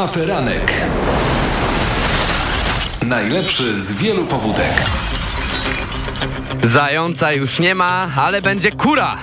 Aferanek. Najlepszy z wielu pobudek. Zająca już nie ma, ale będzie kura.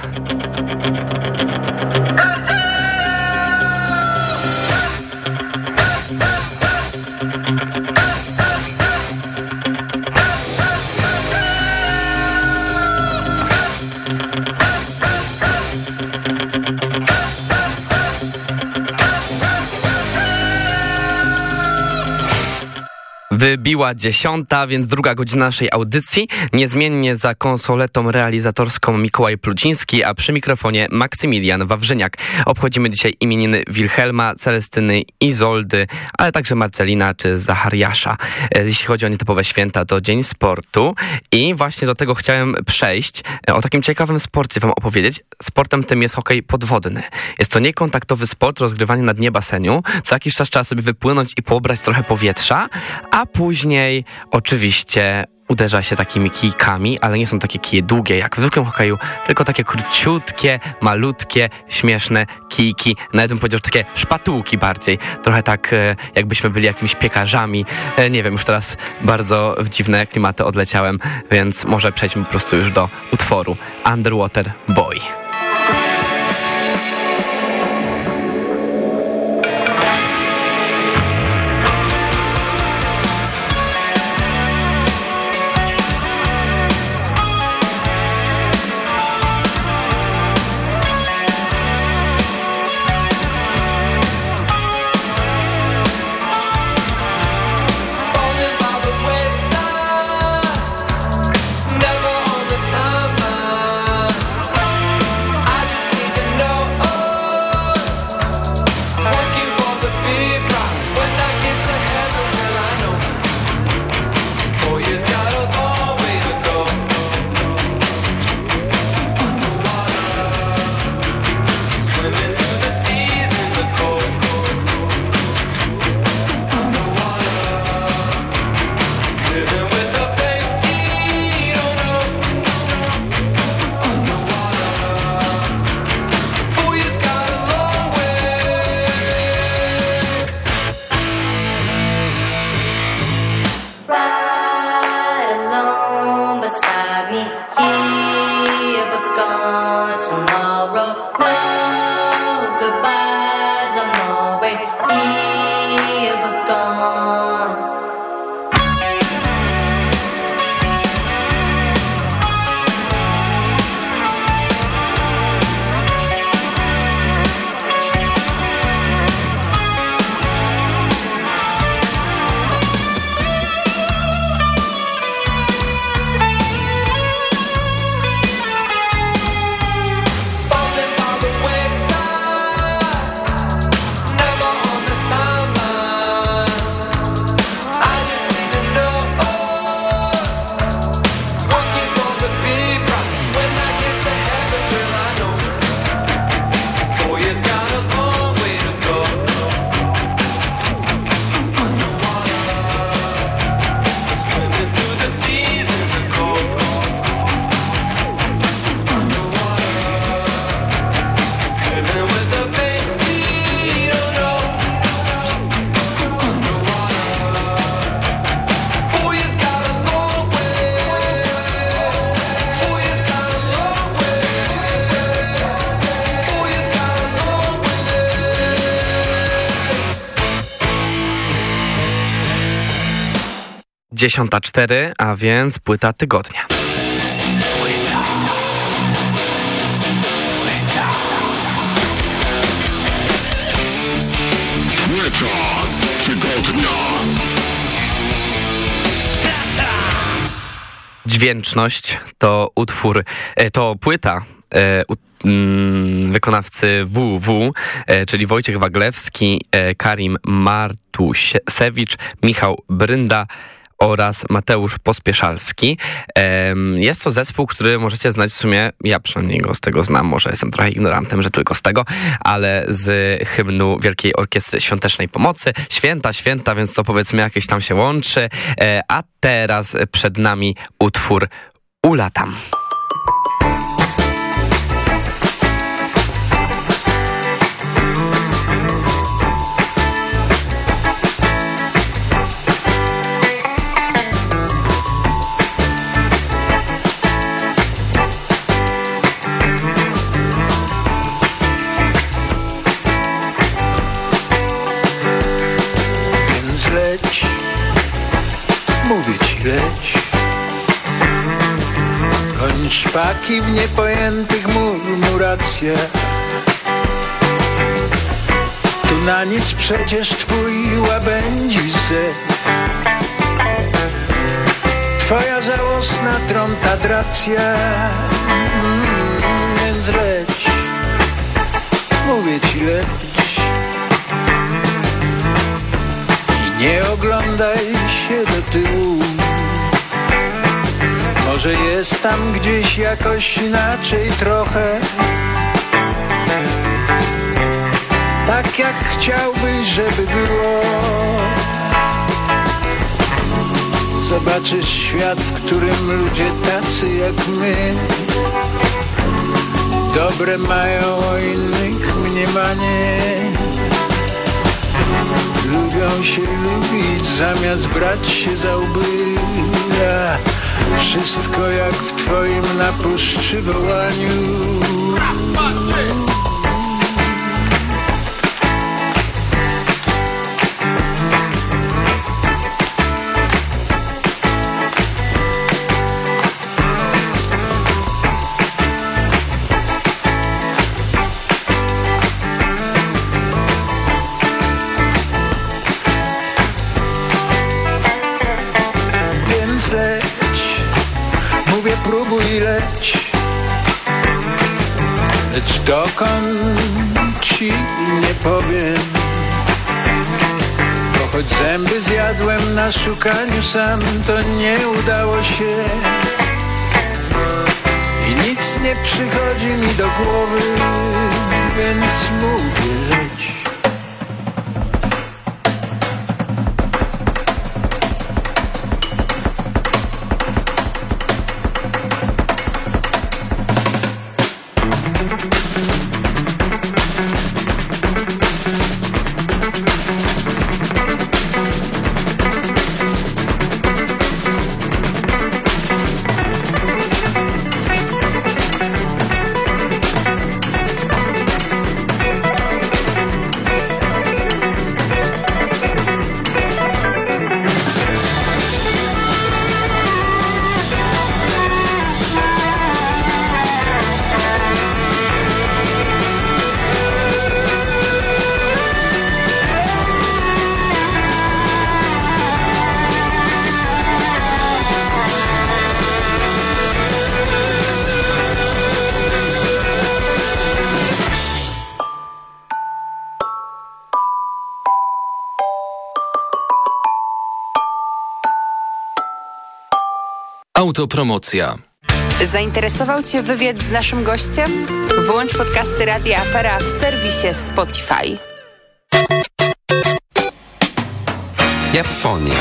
wy Wybiła dziesiąta, więc druga godzina naszej audycji. Niezmiennie za konsoletą realizatorską Mikołaj Pluciński, a przy mikrofonie Maksymilian Wawrzyniak. Obchodzimy dzisiaj imieniny Wilhelma, Celestyny, Izoldy, ale także Marcelina czy Zachariasza. E, jeśli chodzi o nietypowe święta, to Dzień Sportu i właśnie do tego chciałem przejść. E, o takim ciekawym sporcie wam opowiedzieć. Sportem tym jest hokej podwodny. Jest to niekontaktowy sport rozgrywany na dnie basenu. Co jakiś czas trzeba sobie wypłynąć i pobrać trochę powietrza, a później oczywiście uderza się takimi kijkami, ale nie są takie kije długie jak w zwykłym hokeju, tylko takie króciutkie, malutkie, śmieszne kijki. Nawet bym powiedział, że takie szpatułki bardziej. Trochę tak e, jakbyśmy byli jakimiś piekarzami. E, nie wiem, już teraz bardzo w dziwne klimaty odleciałem, więc może przejdźmy po prostu już do utworu Underwater Boy. Dziesiąta cztery, a więc płyta tygodnia. Płyta. Płyta tygodnia. Dźwięczność to utwór, e, to płyta e, mm, wykonawcy WW, e, czyli Wojciech Waglewski, Karim Martusewicz, Michał Brynda, oraz Mateusz Pospieszalski. Jest to zespół, który możecie znać w sumie, ja przynajmniej go z tego znam, może jestem trochę ignorantem, że tylko z tego, ale z hymnu Wielkiej Orkiestry Świątecznej Pomocy. Święta, święta, więc to powiedzmy jakieś tam się łączy. E, a teraz przed nami utwór Ulatam. Szpaki w niepojętych murmuracjach. Tu na nic przecież twój łabędzi zew. Twoja żałosna trątadracja, mm, więc leć, mówię ci leć. I nie oglądaj się do tyłu. Może jest tam gdzieś jakoś inaczej trochę? Tak jak chciałbyś, żeby było. Zobaczysz świat, w którym ludzie tacy jak my. Dobre mają o innych mniemanie. Lubią się lubić zamiast brać się za łby wszystko jak w twoim napuszczy wołaniu szukaniu sam To nie udało się. I nic nie przychodzi mi do głowy Więc mówię leć Autopromocja. Zainteresował Cię wywiad z naszym gościem? Włącz podcasty Radia Afera w serwisie Spotify. Japfonia.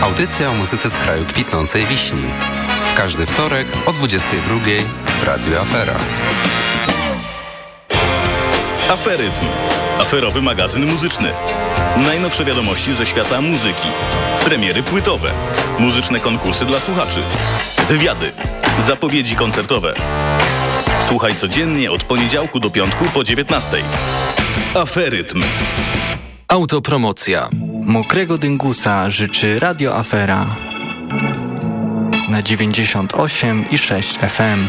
Audycja o muzyce z kraju kwitnącej wiśni. W każdy wtorek o 22 w Radiu Afera. Aferytm. Aferowy magazyn muzyczny. Najnowsze wiadomości ze świata muzyki. Premiery płytowe. Muzyczne konkursy dla słuchaczy. Wywiady. Zapowiedzi koncertowe. Słuchaj codziennie od poniedziałku do piątku po 19. Aferytm. Autopromocja. Mokrego dyngusa życzy Radio Afera na 98 i 6 FM.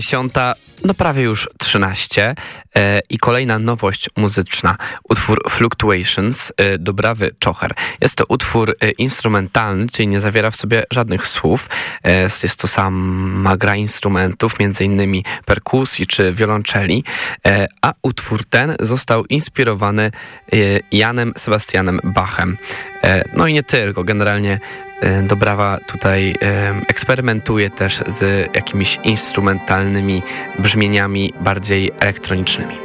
10, no prawie już 13 i kolejna nowość muzyczna, utwór Fluctuations y, Dobrawy Czocher. Jest to utwór y, instrumentalny, czyli nie zawiera w sobie żadnych słów. Y, jest to sama gra instrumentów, m.in. perkusji czy wiolonczeli, a utwór ten został inspirowany Janem Sebastianem Bachem. No i nie tylko, generalnie Dobrawa tutaj eksperymentuje też z jakimiś instrumentalnymi brzmieniami bardziej elektronicznymi.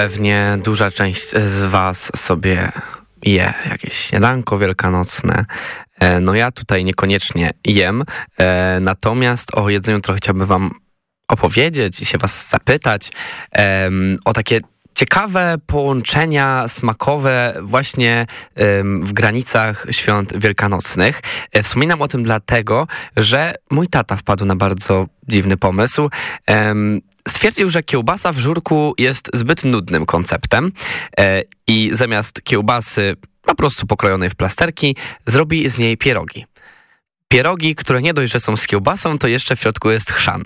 Pewnie duża część z Was sobie je jakieś śniadanko wielkanocne. E, No ja tutaj niekoniecznie jem, e, natomiast o jedzeniu trochę chciałbym Wam opowiedzieć i się Was zapytać o takie ciekawe połączenia smakowe właśnie w granicach świąt wielkanocnych. E, Wspominam o tym dlatego, że mój tata wpadł na bardzo dziwny pomysł. Stwierdził, że kiełbasa w żurku jest zbyt nudnym konceptem e, i zamiast kiełbasy po prostu pokrojonej w plasterki, zrobi z niej pierogi. Pierogi, które nie dość, że są z kiełbasą, to jeszcze w środku jest chrzan.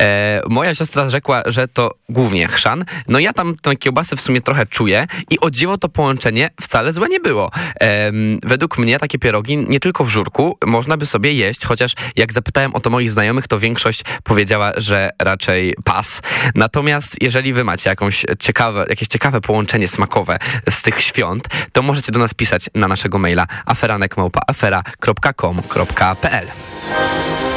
E, moja siostra rzekła, że to głównie chrzan. No ja tam tę kiełbasę w sumie trochę czuję i o dziwo to połączenie wcale złe nie było. Em, według mnie takie pierogi nie tylko w żurku można by sobie jeść, chociaż jak zapytałem o to moich znajomych, to większość powiedziała, że raczej pas. Natomiast jeżeli wy macie jakąś ciekawe, jakieś ciekawe połączenie smakowe z tych świąt, to możecie do nas pisać na naszego maila aferanek.afera.com.pl Urok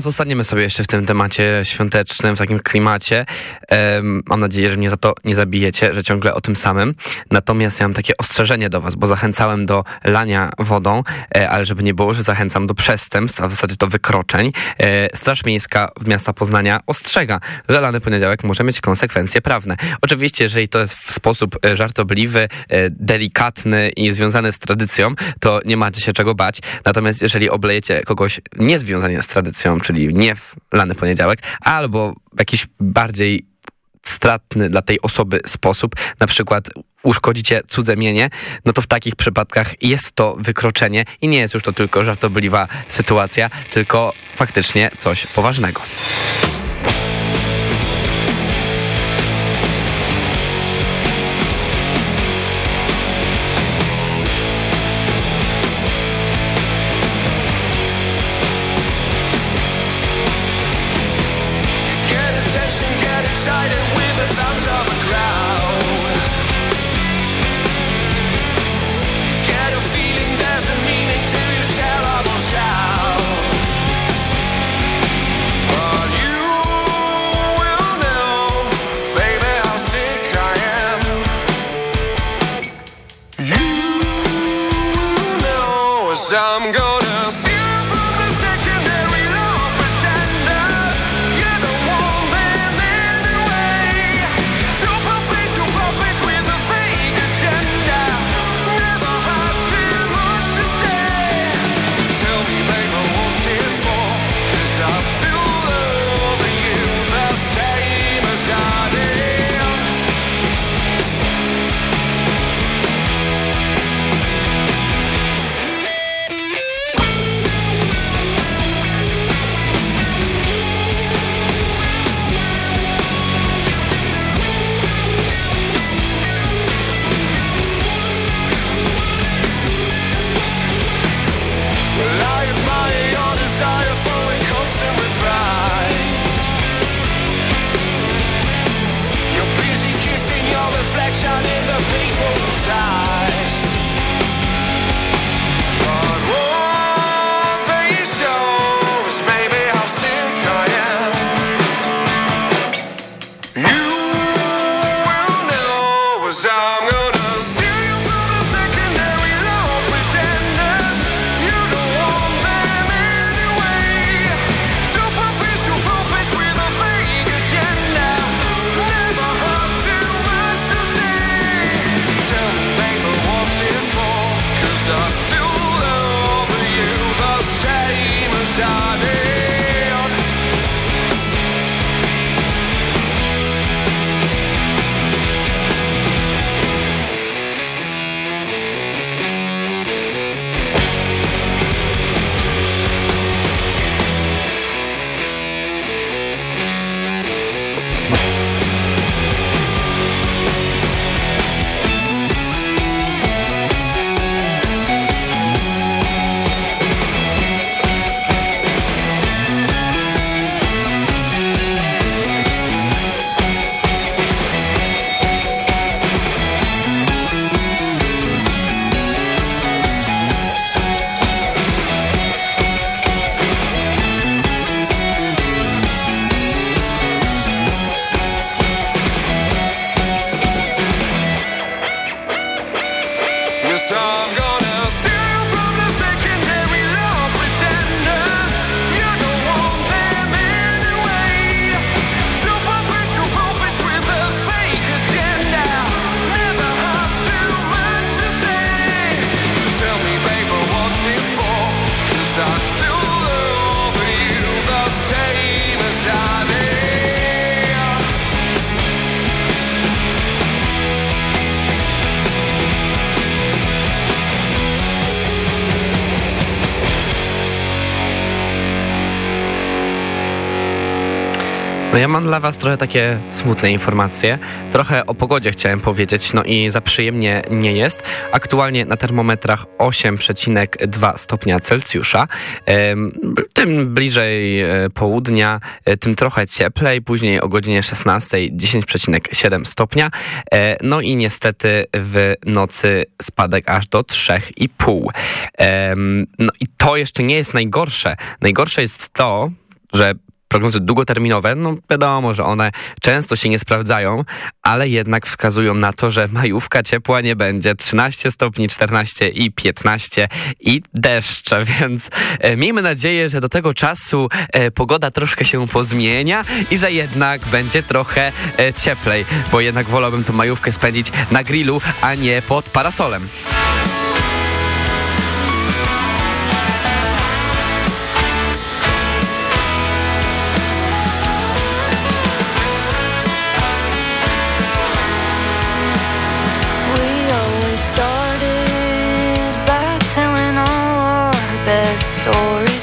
zostaniemy sobie jeszcze w tym temacie świątecznym, w takim klimacie. Mam nadzieję, że mnie za to nie zabijecie, że ciągle o tym samym. Natomiast ja mam takie ostrzeżenie do was, bo zachęcałem do lania wodą, e, ale żeby nie było, że zachęcam do przestępstw, a w zasadzie do wykroczeń. E, Straż Miejska w miasta Poznania ostrzega, że lany poniedziałek może mieć konsekwencje prawne. Oczywiście, jeżeli to jest w sposób e, żartobliwy, delikatny i związany z tradycją, to nie macie się czego bać. Natomiast jeżeli oblejecie kogoś niezwiązanie z tradycją, czyli nie w lany poniedziałek, albo jakiś bardziej stratny dla tej osoby sposób, na przykład uszkodzicie cudze mienie, no to w takich przypadkach jest to wykroczenie i nie jest już to tylko żartobliwa sytuacja, tylko faktycznie coś poważnego. No ja mam dla was trochę takie smutne informacje. Trochę o pogodzie chciałem powiedzieć, no i za przyjemnie nie jest. Aktualnie na termometrach 8,2 stopnia Celsjusza. Tym bliżej e, południa, e, tym trochę cieplej. Później o godzinie 16 10,7 stopnia. E, no i niestety w nocy spadek aż do 3,5. No i to jeszcze nie jest najgorsze. Najgorsze jest to, że prognozy długoterminowe, no wiadomo, że one często się nie sprawdzają, ale jednak wskazują na to, że majówka ciepła nie będzie. 13 stopni, 14 i 15 i deszcze, więc e, miejmy nadzieję, że do tego czasu e, pogoda troszkę się pozmienia i że jednak będzie trochę e, cieplej, bo jednak wolałbym tę majówkę spędzić na grillu, a nie pod parasolem. story.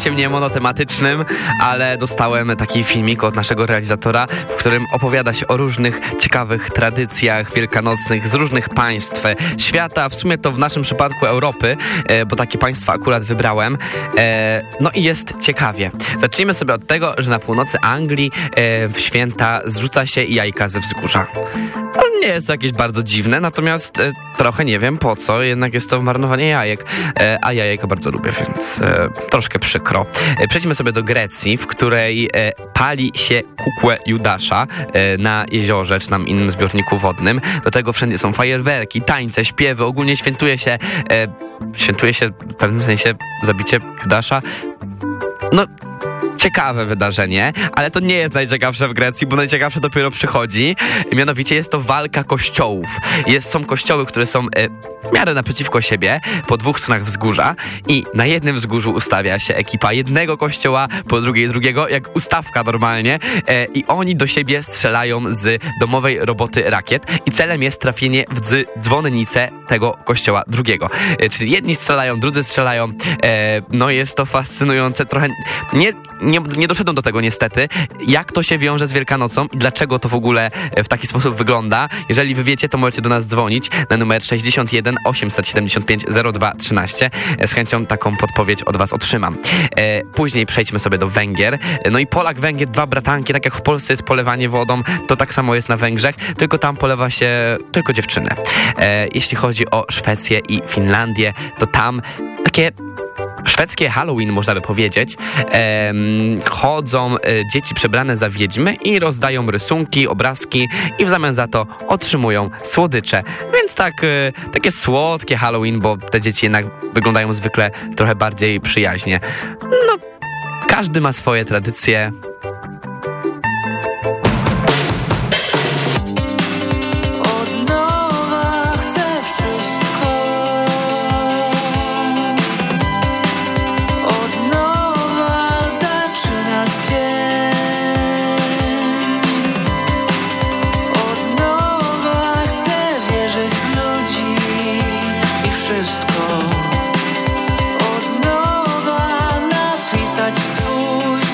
Nazwijcie mnie monotematycznym, ale dostałem taki filmik od naszego realizatora, którym opowiada się o różnych ciekawych tradycjach wielkanocnych z różnych państw świata, w sumie to w naszym przypadku Europy, e, bo takie państwa akurat wybrałem. E, No i jest ciekawie. Zacznijmy sobie od tego, że na północy Anglii e, w święta zrzuca się jajka ze wzgórza. To nie jest jakieś bardzo dziwne, natomiast e, trochę nie wiem po co, jednak jest to marnowanie jajek, e, a ja jajka bardzo lubię, więc e, troszkę przykro. E, przejdźmy sobie do Grecji, w której e, pali się kukłę Judasza e, na jeziorze, czy tam innym zbiorniku wodnym. Do tego wszędzie są fajerwerki, tańce, śpiewy, ogólnie świętuje się, e, świętuje się w pewnym sensie zabicie Judasza. No, ciekawe wydarzenie, ale to nie jest najciekawsze w Grecji, bo najciekawsze dopiero przychodzi. Mianowicie jest to walka kościołów. Jest, są kościoły, które są e, w miarę naprzeciwko siebie, po dwóch stronach wzgórza i na jednym wzgórzu ustawia się ekipa jednego kościoła, po drugiej drugiego, jak ustawka normalnie e, i oni do siebie strzelają z domowej roboty rakiet i celem jest trafienie w dzy- dzwonnicę tego kościoła drugiego. E, czyli jedni strzelają, drudzy strzelają. No jest to fascynujące, trochę nie, nie, nie doszedłem do tego niestety, jak to się wiąże z Wielkanocą i dlaczego to w ogóle e, w taki sposób wygląda. Jeżeli wy wiecie, to możecie do nas dzwonić na numer 61 875 02 13. E, Z chęcią taką podpowiedź od was otrzymam. E, Później przejdźmy sobie do Węgier. E, No i Polak, Węgier, dwa bratanki, tak jak w Polsce jest polewanie wodą, to tak samo jest na Węgrzech, tylko tam polewa się tylko dziewczyny. E, Jeśli chodzi o Szwecję i Finlandię, to tam takie szwedzkie Halloween, można by powiedzieć. Chodzą e, dzieci przebrane za wiedźmy i rozdają rysunki, obrazki i w zamian za to otrzymują słodycze. Więc tak, e, takie słodkie Halloween, bo te dzieci jednak wyglądają zwykle trochę bardziej przyjaźnie. No, każdy ma swoje tradycje.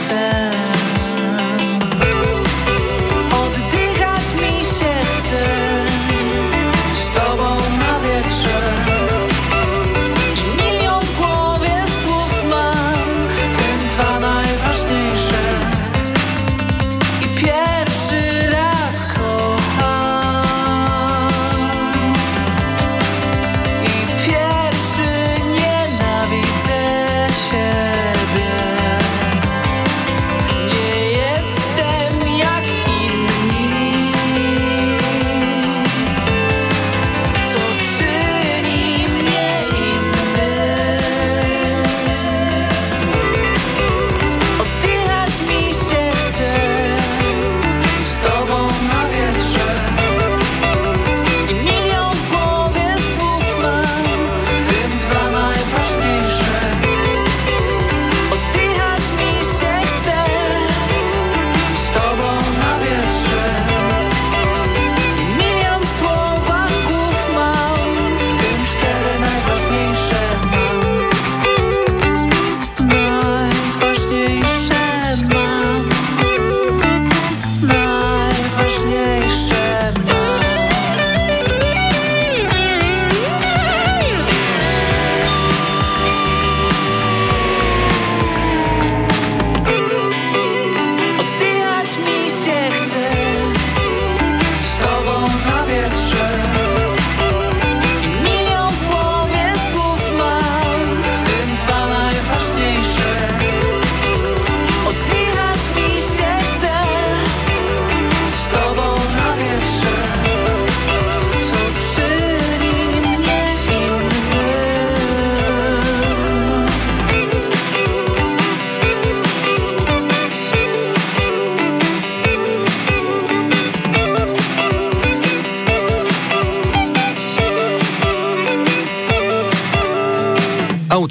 Od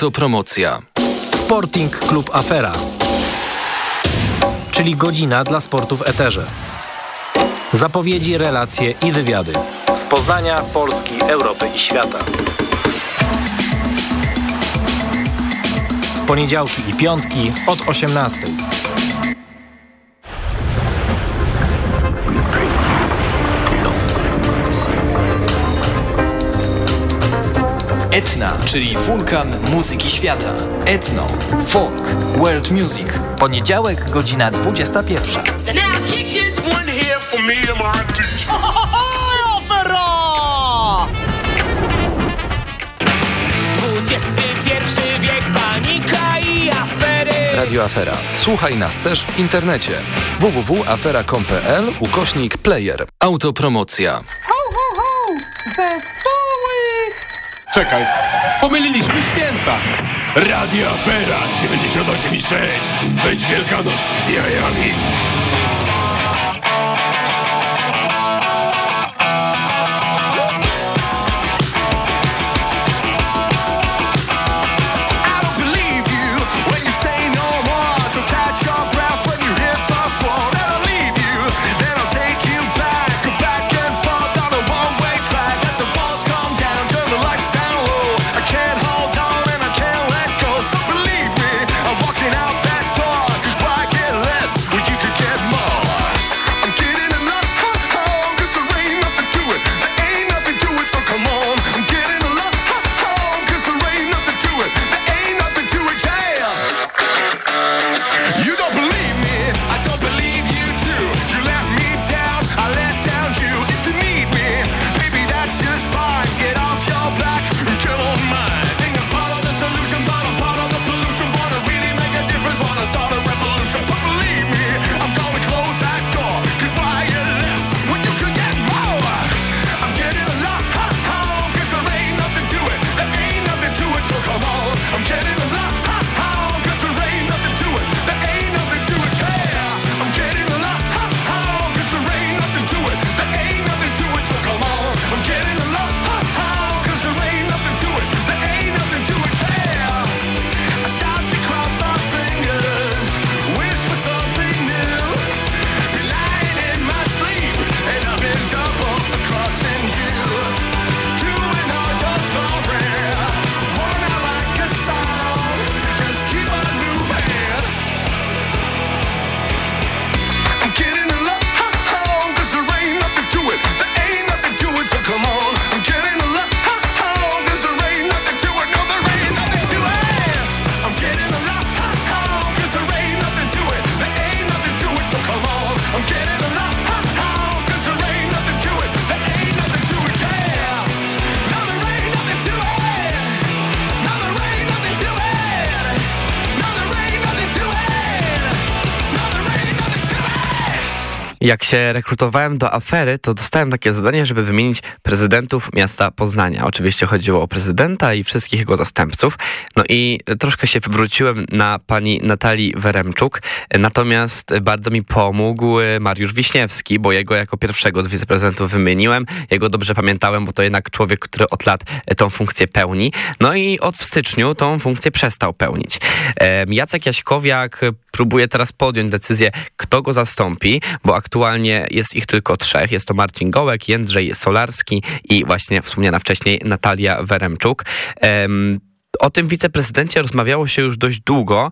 Autopromocja. Sporting Klub Afera, czyli godzina dla sportu w eterze. Zapowiedzi, relacje i wywiady. Z Poznania, Polski, Europy i świata. W poniedziałki i piątki od 18. czyli wulkan muzyki świata. Etno, folk, world music. Poniedziałek, godzina 21. Now kick this one here for me and my teeth. XXI wiek, panika i afery. Radio Afera. Słuchaj nas też w internecie. www.afera.com.pl ukośnik player. Autopromocja. Czekaj, pomyliliśmy święta. Radio Opera 98,6. Wejdź Wielkanoc z jajami. Jak się rekrutowałem do afery, to dostałem takie zadanie, żeby wymienić prezydentów miasta Poznania. Oczywiście chodziło o prezydenta i wszystkich jego zastępców. No i troszkę się wywróciłem na pani Natalii Weremczuk. Natomiast bardzo mi pomógł Mariusz Wiśniewski, bo jego jako pierwszego z wiceprezydentów wymieniłem. Jego dobrze pamiętałem, bo to jednak człowiek, który od lat tą funkcję pełni. No i od w styczniu tą funkcję przestał pełnić. Jacek Jaśkowiak próbuje teraz podjąć decyzję, kto go zastąpi, bo aktualnie jest ich tylko trzech. Jest to Marcin Gołek, Jędrzej Solarski i właśnie wspomniana wcześniej Natalia Weremczuk. Em, o tym wiceprezydencie rozmawiało się już dość długo.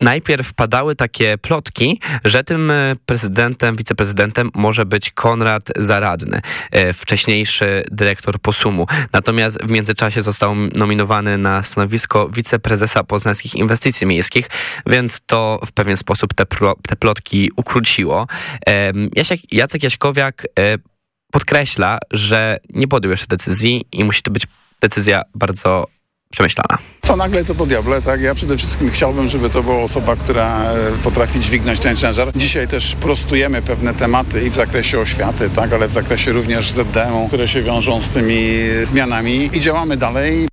Najpierw padały takie plotki, że tym e, prezydentem, wiceprezydentem może być Konrad Zaradny, e, wcześniejszy dyrektor Posumu. Natomiast w międzyczasie został nominowany na stanowisko wiceprezesa poznańskich inwestycji miejskich, więc to w pewien sposób te, te plotki ukróciło. Jacek Jaśkowiak e, podkreśla, że nie podjął jeszcze decyzji i musi to być decyzja bardzo przemyślana. Co nagle to po diable, tak? Ja przede wszystkim chciałbym, żeby to była osoba, która e, potrafi dźwignąć ten ciężar. Dzisiaj też prostujemy pewne tematy i w zakresie oświaty, tak? Ale w zakresie również ZDM-u, które się wiążą z tymi zmianami i działamy dalej.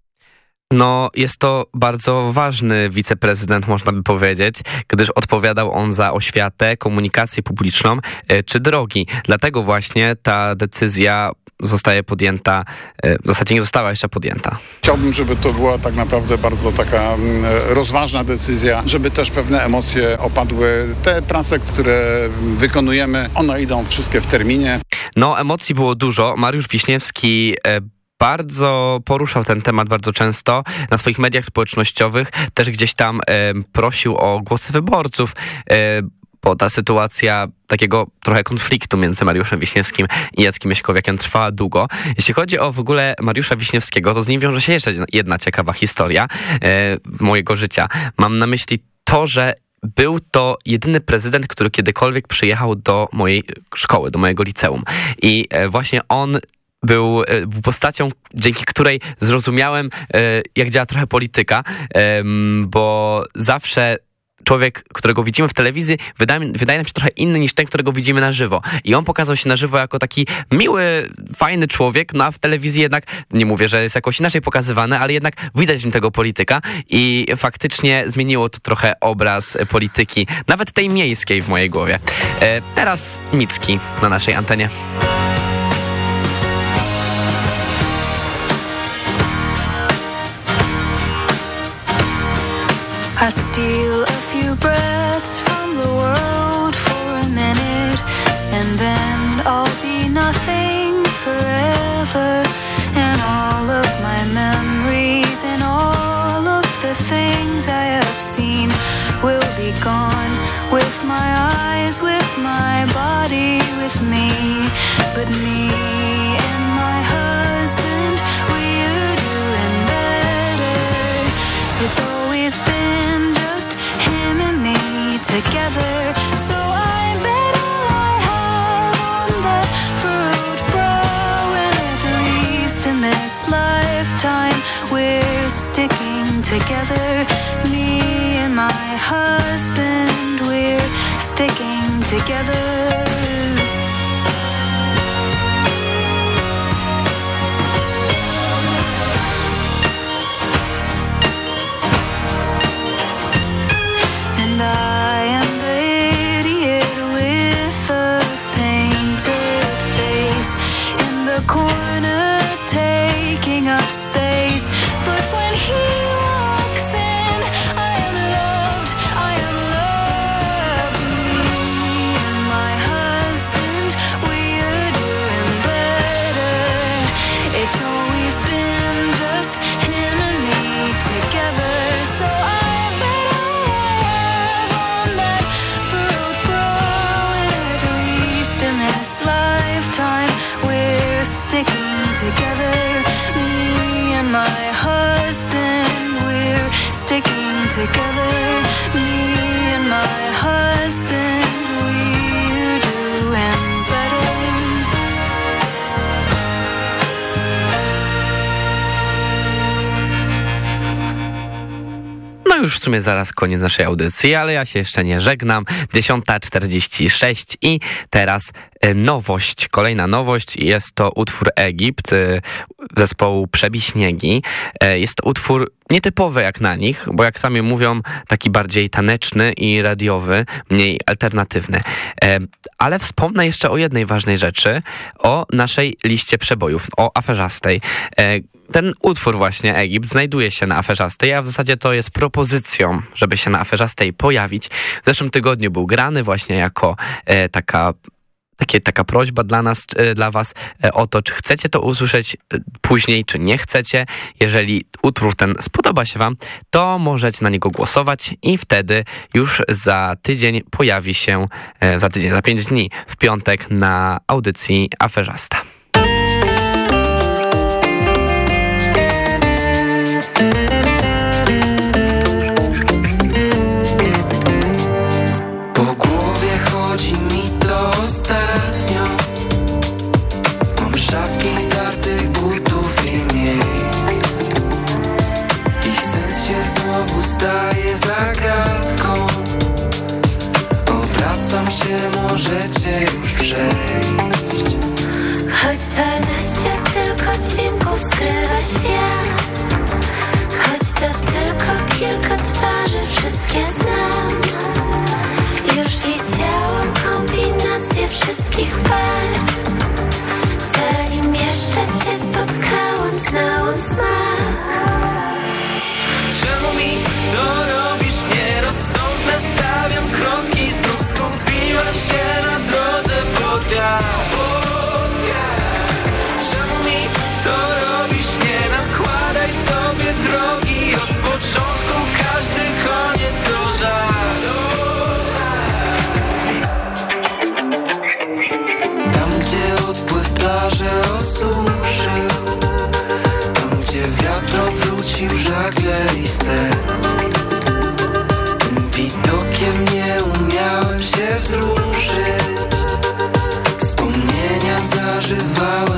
No, jest to bardzo ważny wiceprezydent, można by powiedzieć, gdyż odpowiadał on za oświatę, komunikację publiczną e, czy drogi. Dlatego właśnie ta decyzja zostaje podjęta, e, w zasadzie nie została jeszcze podjęta. Chciałbym, żeby to była tak naprawdę bardzo taka mm, rozważna decyzja, żeby też pewne emocje opadły. Te prace, które wykonujemy, one idą wszystkie w terminie. No, emocji było dużo. Mariusz Wiśniewski e, bardzo poruszał ten temat bardzo często na swoich mediach społecznościowych. Też gdzieś tam e, prosił o głosy wyborców. E, bo ta sytuacja takiego trochę konfliktu między Mariuszem Wiśniewskim i Jackiem Jaśkowiakiem trwała długo. Jeśli chodzi o w ogóle Mariusza Wiśniewskiego, to z nim wiąże się jeszcze jedna ciekawa historia e, mojego życia. Mam na myśli to, że był to jedyny prezydent, który kiedykolwiek przyjechał do mojej szkoły, do mojego liceum. I właśnie on był e, był postacią, dzięki której zrozumiałem, e, jak działa trochę polityka, bo zawsze człowiek, którego widzimy w telewizji, wydaje, wydaje nam się trochę inny niż ten, którego widzimy na żywo. I on pokazał się na żywo jako taki miły, fajny człowiek, no a w telewizji jednak, nie mówię, że jest jakoś inaczej pokazywany, ale jednak widać w nim tego polityka i faktycznie zmieniło to trochę obraz polityki, nawet tej miejskiej w mojej głowie. E, teraz Micki na naszej antenie. I steal a few breaths from the world for a minute, and then I'll be nothing forever. And all of my memories and all of the things I have seen will be gone with my eyes, with my body, with me. But me together. So I bet all I have on that furrowed brow, and at least in this lifetime, we're sticking together. Me and my husband, we're sticking together. Zaraz koniec naszej audycji, ale ja się jeszcze nie żegnam. 10.46 i teraz nowość, kolejna nowość. Jest to utwór Egipt e, zespołu Przebiśniegi. E, Jest to utwór nietypowy jak na nich, bo jak sami mówią, taki bardziej taneczny i radiowy, mniej alternatywny. E, Ale wspomnę jeszcze o jednej ważnej rzeczy, o naszej liście przebojów, o aferzastej. E, ten utwór właśnie Egipt znajduje się na aferzastej, a w zasadzie to jest propozycją, żeby się na aferzastej pojawić. W zeszłym tygodniu był grany właśnie jako e, taka takie, taka prośba dla nas, e, dla was e, o to, czy chcecie to usłyszeć e, później, czy nie chcecie. Jeżeli utwór ten spodoba się wam, to możecie na niego głosować i wtedy już za tydzień pojawi się, za tydzień, za pięć dni, w piątek na audycji Aferzasta. wzruszyć Wspomnienia zażywały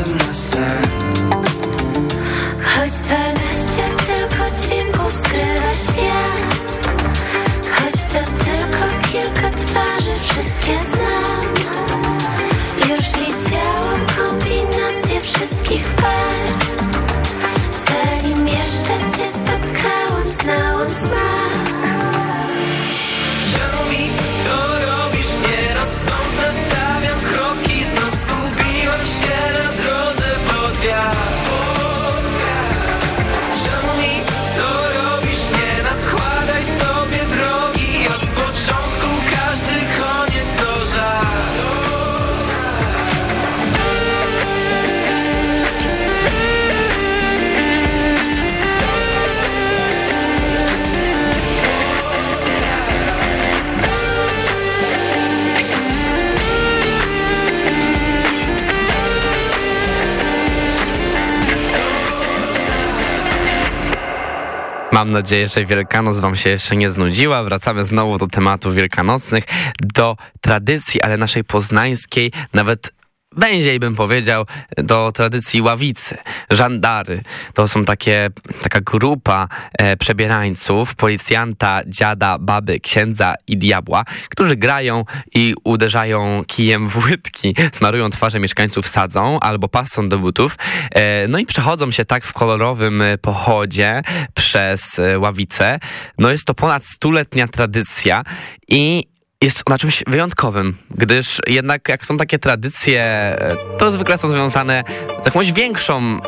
nadzieję, że Wielkanoc Wam się jeszcze nie znudziła. Wracamy znowu do tematów wielkanocnych, do tradycji, ale naszej poznańskiej, nawet węziej bym powiedział, do tradycji ławicy, żandary. To są takie, taka grupa e, przebierańców, policjanta, dziada, baby, księdza i diabła, którzy grają i uderzają kijem w łydki, smarują twarze mieszkańców sadzą albo pasą do butów. E, no i przechodzą się tak w kolorowym pochodzie przez e, ławicę. No jest to ponad stuletnia tradycja i jest ona czymś wyjątkowym, gdyż jednak jak są takie tradycje, e, to zwykle są związane z jakąś większą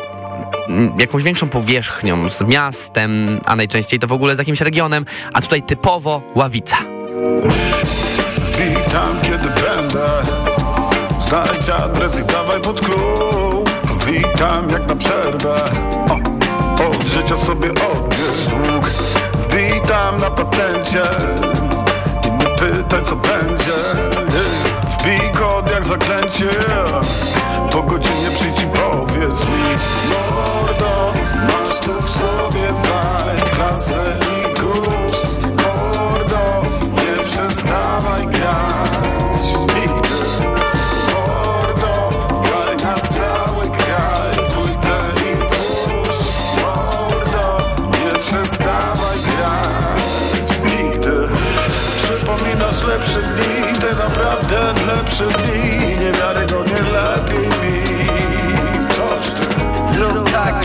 jakąś większą powierzchnią, z miastem, a najczęściej to w ogóle z jakimś regionem, a tutaj typowo ławica. Witam kiedy będę. Znajdź adres i dawaj pod klub Witam jak na przerwę. O, Od życia sobie dług. Witam na patencie I nie pytaj co będzie Wbij kod jak zaklęcie. Po godzinie przyjdź i powiedz mi Mordo, masz tu w sobie vibe Klasę i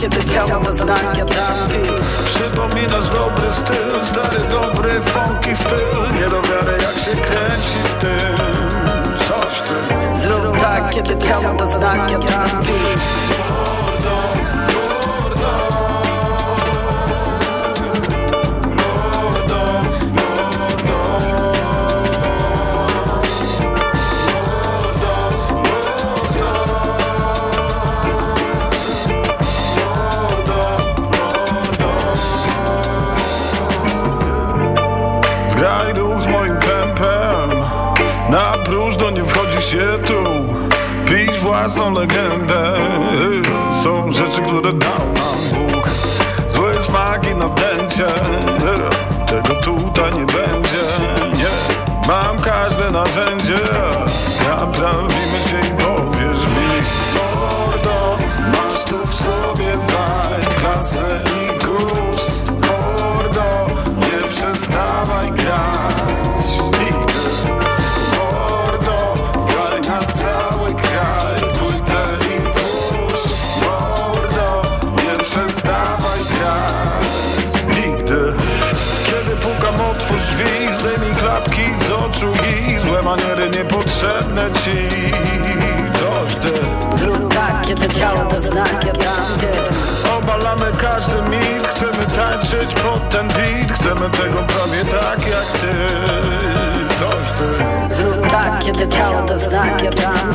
kiedy ciało ja dam beat Przypominasz dobry styl, stary dobry funky styl. Nie do wiary jak się kręci w tym. Coś ty. Zrób tak, kiedy ciało to znak, ja się tu Pisz własną legendę. Są rzeczy, które dał nam Bóg. Złe smaki na dęcie Tego tutaj nie będzie. Nie, mam każde narzędzie Naprawimy się i powiesz mi. Mordo, masz tu w sobie vibe Klasę i maniery niepotrzebne ci. Coś ty. Zrób tak, kiedy ciało to znak, ja dam Obalamy każdy mit. Chcemy tańczyć pod ten beat. Chcemy tego prawie tak jak ty. Coś ty. Zrób tak, kiedy ciało to znak, ja dam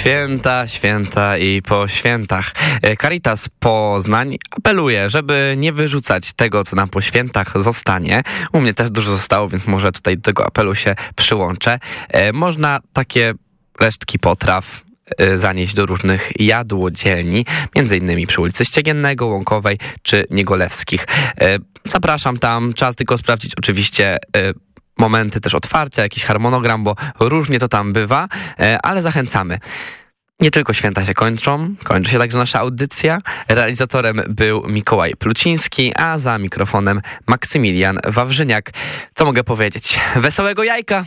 Święta, święta i po świętach. E, Caritas Poznań apeluje, żeby nie wyrzucać tego, co nam po świętach zostanie. U mnie też dużo zostało, więc może tutaj do tego apelu się przyłączę. E, Można takie resztki potraw e, zanieść do różnych jadłodzielni, innymi przy ulicy Ściegiennego, Łąkowej czy Niegolewskich. Zapraszam tam, czas tylko sprawdzić oczywiście momenty też otwarcia, jakiś harmonogram, bo różnie to tam bywa, e, ale zachęcamy. Nie tylko święta się kończą, kończy się także nasza audycja. Realizatorem był Mikołaj Pluciński, a za mikrofonem Maksymilian Wawrzyniak. Co mogę powiedzieć? Wesołego jajka!